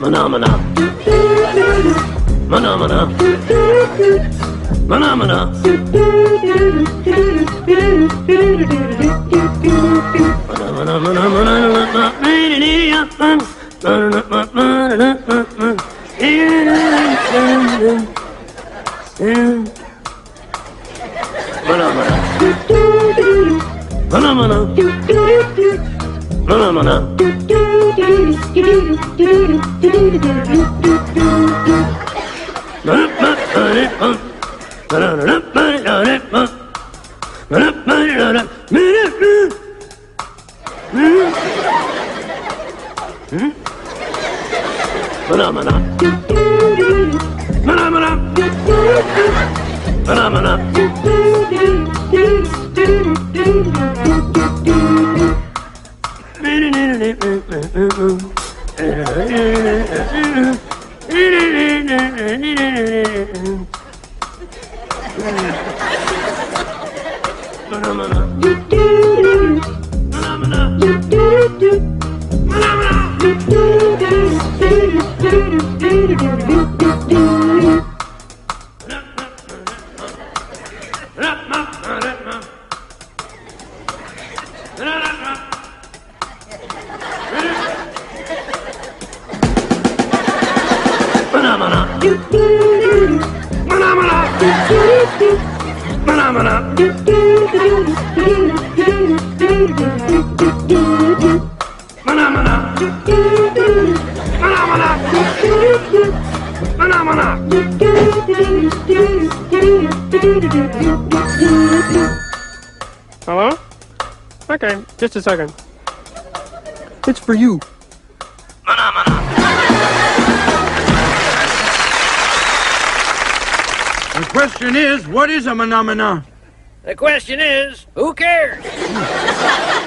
Manamana. Manamana. Manamana. Manamana. マナマナマナマナマナマナマナマナ No, no, no. Hello? Okay, just a second. It's for you. The question is, what is a phenomena? The question is, who cares?